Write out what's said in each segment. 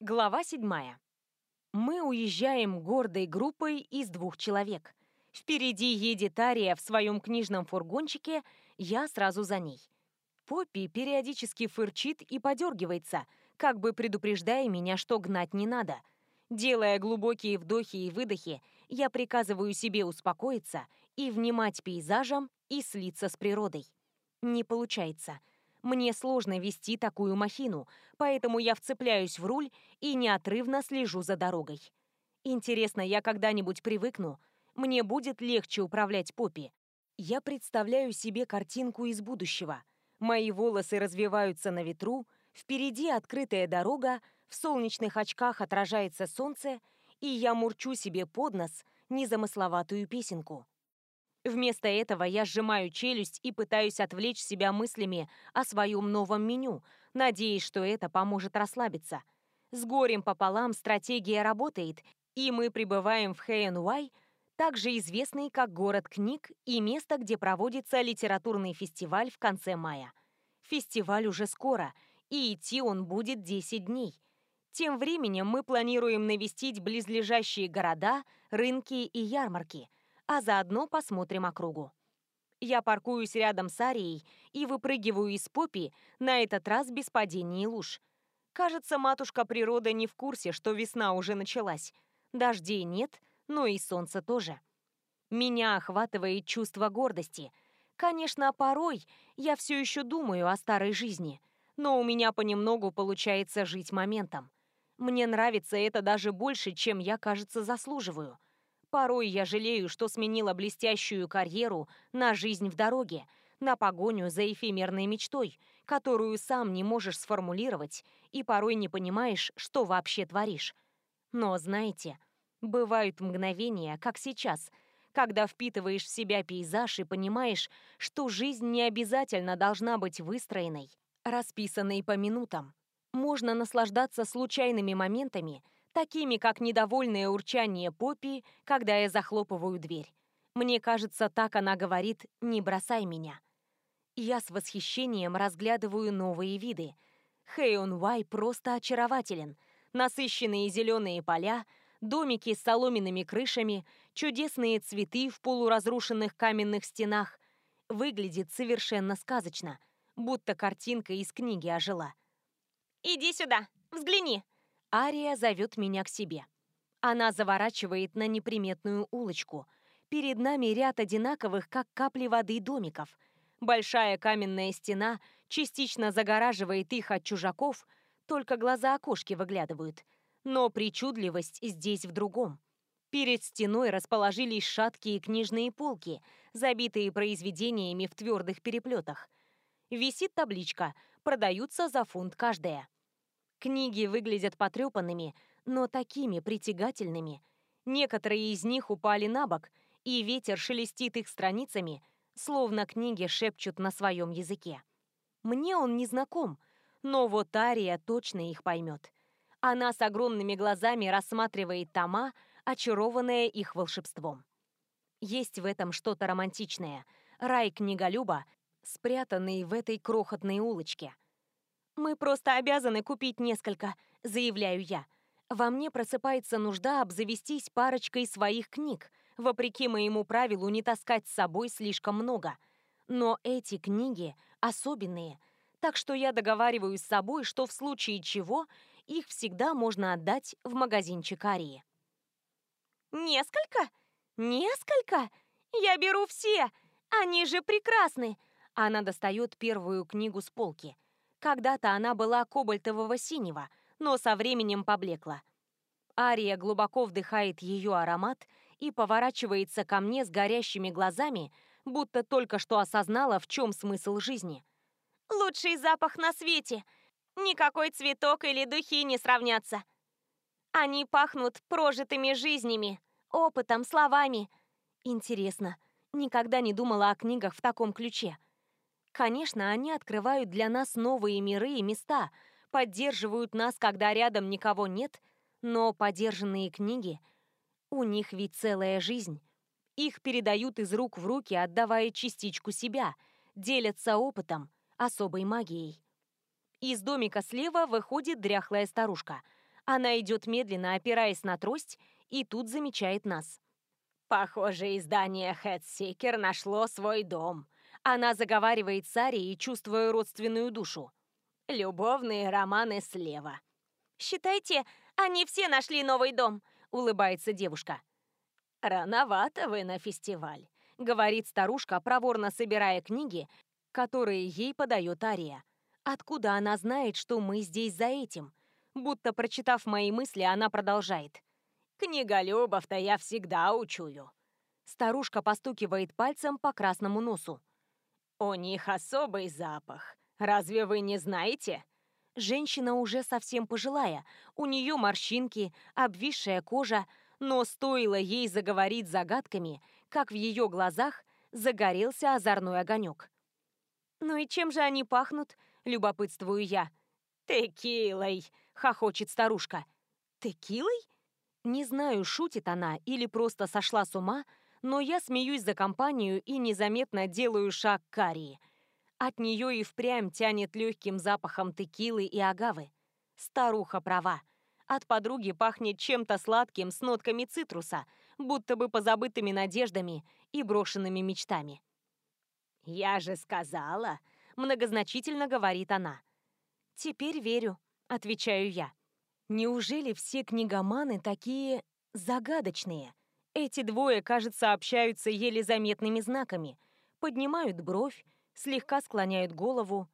Глава седьмая. Мы уезжаем гордой группой из двух человек. Впереди едет Ария в своем книжном фургончике, я сразу за ней. Поппи периодически фырчит и подергивается, как бы предупреждая меня, что гнать не надо. Делая глубокие вдохи и выдохи, я приказываю себе успокоиться и внимать пейзажам и слиться с природой. Не получается. Мне сложно вести такую махину, поэтому я вцепляюсь в руль и неотрывно слежу за дорогой. Интересно, я когда-нибудь привыкну? Мне будет легче управлять Поппи. Я представляю себе картинку из будущего. Мои волосы развиваются на ветру, впереди открытая дорога, в солнечных очках отражается солнце, и я мурчу себе под нос незамысловатую песенку. Вместо этого я сжимаю челюсть и пытаюсь отвлечь себя мыслями о своем новом меню, надеясь, что это поможет расслабиться. С горем пополам стратегия работает, и мы прибываем в Хэйн-Уай, также известный как город книг и место, где проводится литературный фестиваль в конце мая. Фестиваль уже скоро, и идти он будет 10 дней. Тем временем мы планируем навестить близлежащие города, рынки и ярмарки – а заодно посмотрим округу. Я паркуюсь рядом с Арией и выпрыгиваю из попи, на этот раз без падений и луж. Кажется, матушка природа не в курсе, что весна уже началась. Дождей нет, но и солнца тоже. Меня охватывает чувство гордости. Конечно, порой я все еще думаю о старой жизни, но у меня понемногу получается жить моментом. Мне нравится это даже больше, чем я, кажется, заслуживаю. Порой я жалею, что сменила блестящую карьеру на жизнь в дороге, на погоню за эфемерной мечтой, которую сам не можешь сформулировать и порой не понимаешь, что вообще творишь. Но знаете, бывают мгновения, как сейчас, когда впитываешь в себя пейзаж и понимаешь, что жизнь не обязательно должна быть выстроенной, расписанной по минутам. Можно наслаждаться случайными моментами – такими как недовольное урчание Поппи, когда я захлопываю дверь. Мне кажется, так она говорит «не бросай меня». Я с восхищением разглядываю новые виды. Хэйон Вай просто очарователен. Насыщенные зеленые поля, домики с соломенными крышами, чудесные цветы в полуразрушенных каменных стенах. Выглядит совершенно сказочно, будто картинка из книги ожила. «Иди сюда, взгляни!» Ария зовет меня к себе. Она заворачивает на неприметную улочку. Перед нами ряд одинаковых, как капли воды, домиков. Большая каменная стена частично загораживает их от чужаков, только глаза окошки выглядывают. Но причудливость здесь в другом. Перед стеной расположились шаткие книжные полки, забитые произведениями в твердых переплетах. Висит табличка «Продаются за фунт каждая». Книги выглядят потрепанными, но такими притягательными. Некоторые из них упали на бок, и ветер шелестит их страницами, словно книги шепчут на своем языке. Мне он не знаком, но вот Ария точно их поймет. Она с огромными глазами рассматривает тома, очарованная их волшебством. Есть в этом что-то романтичное. Рай книголюба, спрятанный в этой крохотной улочке – «Мы просто обязаны купить несколько», — заявляю я. Во мне просыпается нужда обзавестись парочкой своих книг, вопреки моему правилу не таскать с собой слишком много. Но эти книги особенные, так что я договариваюсь с собой, что в случае чего их всегда можно отдать в магазинчик Арии. «Несколько? Несколько? Я беру все! Они же прекрасны!» Она достает первую книгу с полки — когда-то она была кобальтового синего, но со временем поблекла. Ария глубоко вдыхает ее аромат и поворачивается ко мне с горящими глазами, будто только что осознала, в чем смысл жизни. «Лучший запах на свете! Никакой цветок или духи не сравнятся! Они пахнут прожитыми жизнями, опытом, словами. Интересно, никогда не думала о книгах в таком ключе. Конечно, они открывают для нас новые миры и места, поддерживают нас, когда рядом никого нет, но подержанные книги, у них ведь целая жизнь. Их передают из рук в руки, отдавая частичку себя, делятся опытом, особой магией. Из домика слева выходит дряхлая старушка. Она идет медленно, опираясь на трость, и тут замечает нас. Похоже, издание Хедсикер нашло свой дом. Она заговаривает с Арией, чувствуя родственную душу. Любовные романы слева. «Считайте, они все нашли новый дом», — улыбается девушка. «Рановато вы на фестиваль», — говорит старушка, проворно собирая книги, которые ей подает Ария. Откуда она знает, что мы здесь за этим? Будто прочитав мои мысли, она продолжает. «Книголюбов-то я всегда учую». Старушка постукивает пальцем по красному носу. «У них особый запах. Разве вы не знаете?» Женщина уже совсем пожилая. У нее морщинки, обвисшая кожа, но стоило ей заговорить загадками, как в ее глазах загорелся озорной огонек. «Ну и чем же они пахнут?» – любопытствую я. «Текилой!» – хохочет старушка. «Текилой?» Не знаю, шутит она или просто сошла с ума, но я смеюсь за компанию и незаметно делаю шаг к Карии. От нее и впрямь тянет легким запахом текилы и агавы. Старуха права. От подруги пахнет чем-то сладким с нотками цитруса, будто бы позабытыми надеждами и брошенными мечтами. «Я же сказала!» — многозначительно говорит она. «Теперь верю», — отвечаю я. «Неужели все книгоманы такие загадочные?» Эти двое, кажется, общаются еле заметными знаками. Поднимают бровь, слегка склоняют голову.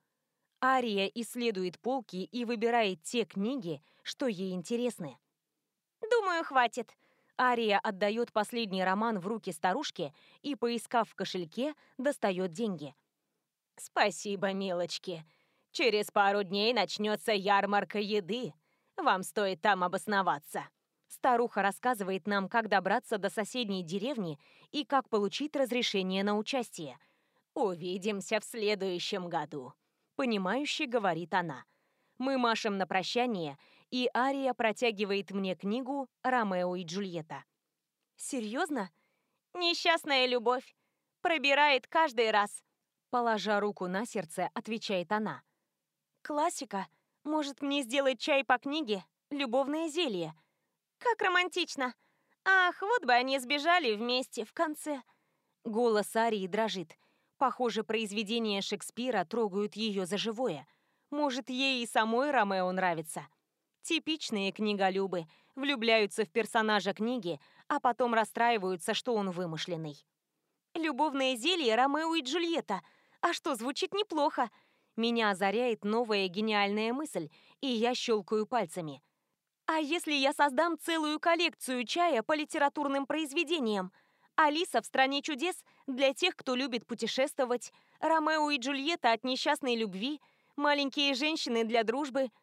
Ария исследует полки и выбирает те книги, что ей интересны. «Думаю, хватит», Ария отдает последний роман в руки старушке и, поискав в кошельке, достает деньги. «Спасибо, милочки. Через пару дней начнется ярмарка еды. Вам стоит там обосноваться». Старуха рассказывает нам, как добраться до соседней деревни и как получить разрешение на участие. «Увидимся в следующем году», — понимающе говорит она. Мы машем на прощание, и Ария протягивает мне книгу «Ромео и Джульетта». «Серьезно? Несчастная любовь. Пробирает каждый раз». Положа руку на сердце, отвечает она. «Классика. Может, мне сделать чай по книге? Любовное зелье?» «Как романтично! Ах, вот бы они сбежали вместе в конце!» Голос Арии дрожит. Похоже, произведения Шекспира трогают ее за живое. Может, ей и самой Ромео нравится. Типичные книголюбы влюбляются в персонажа книги, а потом расстраиваются, что он вымышленный. «Любовное зелье Ромео и Джульетта. А что, звучит неплохо?» Меня озаряет новая гениальная мысль, и я щелкаю пальцами. «А если я создам целую коллекцию чая по литературным произведениям? Алиса в «Стране чудес» для тех, кто любит путешествовать, Ромео и Джульетта от несчастной любви, маленькие женщины для дружбы –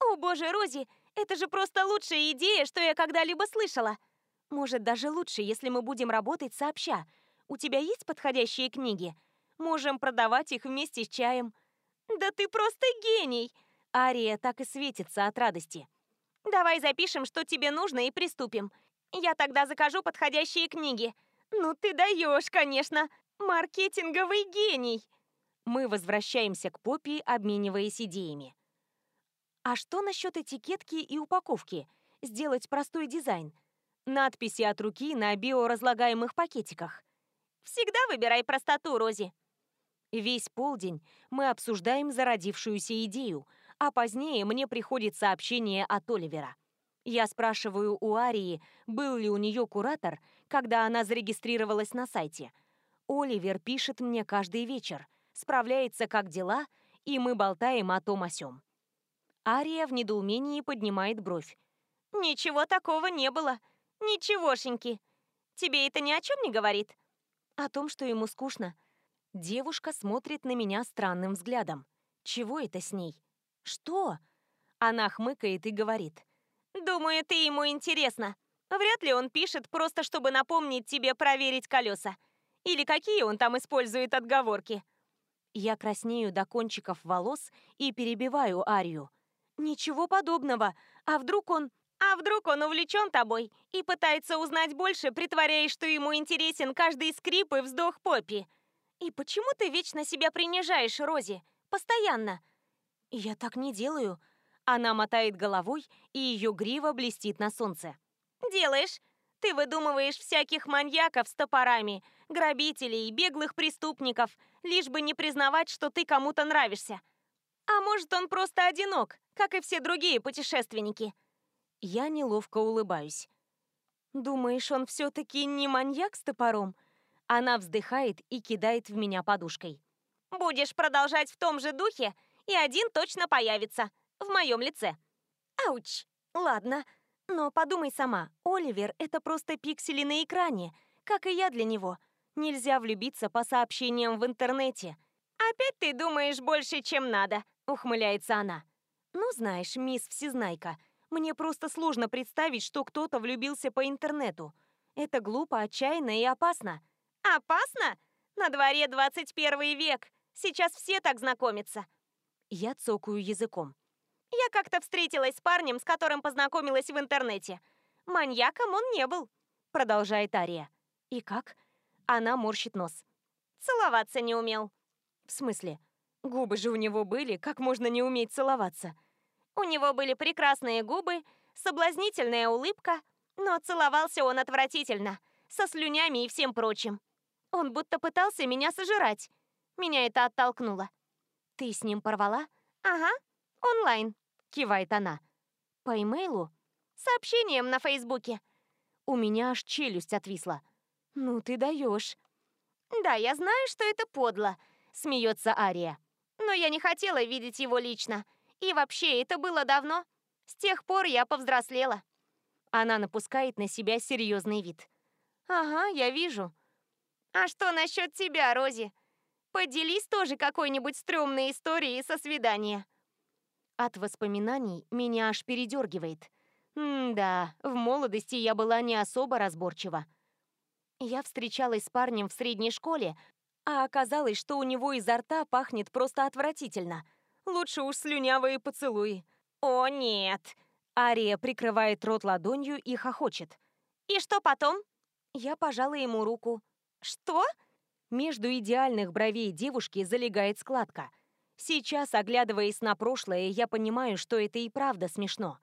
«О, боже, Рози, это же просто лучшая идея, что я когда-либо слышала!» «Может, даже лучше, если мы будем работать сообща. У тебя есть подходящие книги? Можем продавать их вместе с чаем». «Да ты просто гений!» Ария так и светится от радости. «Давай запишем, что тебе нужно, и приступим. Я тогда закажу подходящие книги. Ну ты даешь, конечно! Маркетинговый гений!» Мы возвращаемся к Поппи, обмениваясь идеями. А что насчет этикетки и упаковки? Сделать простой дизайн. Надписи от руки на биоразлагаемых пакетиках. Всегда выбирай простоту, Рози. Весь полдень мы обсуждаем зародившуюся идею, а позднее мне приходит сообщение от Оливера. Я спрашиваю у Арии, был ли у нее куратор, когда она зарегистрировалась на сайте. Оливер пишет мне каждый вечер, справляется, как дела, и мы болтаем о том о сём. Ария в недоумении поднимает бровь. «Ничего такого не было. Ничегошеньки. Тебе это ни о чем не говорит?» «О том, что ему скучно». Девушка смотрит на меня странным взглядом. Чего это с ней? Что? Она хмыкает и говорит. «Думаю, ты ему интересно. Вряд ли он пишет, просто чтобы напомнить тебе проверить колеса. Или какие он там использует отговорки». Я краснею до кончиков волос и перебиваю Арию. «Ничего подобного. А вдруг он...» «А вдруг он увлечен тобой и пытается узнать больше, притворяясь, что ему интересен каждый скрип и вздох Поппи? И почему ты вечно себя принижаешь, Рози? Постоянно?» «Я так не делаю». Она мотает головой, и ее грива блестит на солнце. «Делаешь? Ты выдумываешь всяких маньяков с топорами, грабителей, беглых преступников, лишь бы не признавать, что ты кому-то нравишься. А может, он просто одинок, как и все другие путешественники?» Я неловко улыбаюсь. «Думаешь, он все-таки не маньяк с топором?» Она вздыхает и кидает в меня подушкой. «Будешь продолжать в том же духе, и один точно появится. В моем лице». «Ауч! Ладно. Но подумай сама. Оливер — это просто пиксели на экране, как и я для него. Нельзя влюбиться по сообщениям в интернете». «Опять ты думаешь больше, чем надо», — ухмыляется она. «Ну, знаешь, мисс Всезнайка, мне просто сложно представить, что кто-то влюбился по интернету. Это глупо, отчаянно и опасно. Опасно? На дворе 21 век. Сейчас все так знакомятся. Я цокаю языком. Я как-то встретилась с парнем, с которым познакомилась в интернете. Маньяком он не был, продолжает Ария. И как? Она морщит нос. Целоваться не умел. В смысле? Губы же у него были, как можно не уметь целоваться? У него были прекрасные губы, соблазнительная улыбка, но целовался он отвратительно, со слюнями и всем прочим. Он будто пытался меня сожрать. Меня это оттолкнуло. «Ты с ним порвала?» «Ага, онлайн», — кивает она. «По имейлу?» «Сообщением на Фейсбуке». У меня аж челюсть отвисла. «Ну ты даешь. «Да, я знаю, что это подло», — смеется Ария. «Но я не хотела видеть его лично. И вообще, это было давно. С тех пор я повзрослела». Она напускает на себя серьезный вид. «Ага, я вижу». «А что насчет тебя, Рози? Поделись тоже какой-нибудь стрёмной историей со свидания». От воспоминаний меня аж передергивает. М-да, в молодости я была не особо разборчива. Я встречалась с парнем в средней школе, а оказалось, что у него изо рта пахнет просто отвратительно – Лучше уж слюнявые поцелуи. О, нет. Ария прикрывает рот ладонью и хохочет. И что потом? Я пожала ему руку. Что? Между идеальных бровей девушки залегает складка. Сейчас, оглядываясь на прошлое, я понимаю, что это и правда смешно.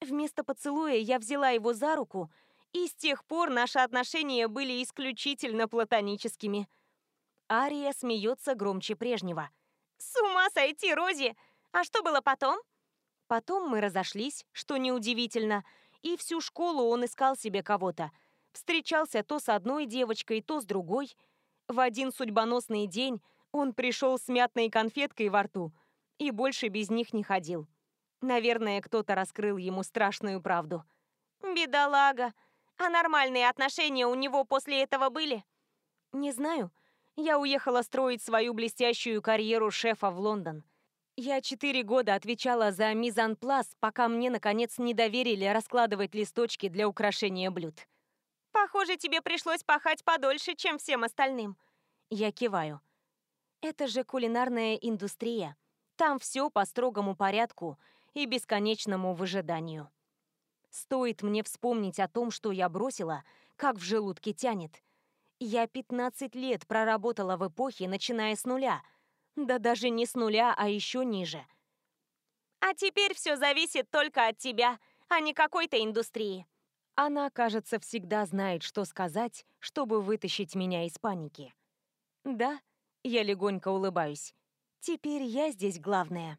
Вместо поцелуя я взяла его за руку, и с тех пор наши отношения были исключительно платоническими. Ария смеется громче прежнего – с ума сойти, Рози! А что было потом? Потом мы разошлись, что неудивительно, и всю школу он искал себе кого-то. Встречался то с одной девочкой, то с другой. В один судьбоносный день он пришел с мятной конфеткой во рту и больше без них не ходил. Наверное, кто-то раскрыл ему страшную правду. Бедолага. А нормальные отношения у него после этого были? Не знаю. Я уехала строить свою блестящую карьеру шефа в Лондон. Я четыре года отвечала за мизанплас, пока мне, наконец, не доверили раскладывать листочки для украшения блюд. Похоже, тебе пришлось пахать подольше, чем всем остальным. Я киваю. Это же кулинарная индустрия. Там все по строгому порядку и бесконечному выжиданию. Стоит мне вспомнить о том, что я бросила, как в желудке тянет. Я 15 лет проработала в эпохе, начиная с нуля. Да даже не с нуля, а еще ниже. А теперь все зависит только от тебя, а не какой-то индустрии. Она, кажется, всегда знает, что сказать, чтобы вытащить меня из паники. Да, я легонько улыбаюсь. Теперь я здесь главная.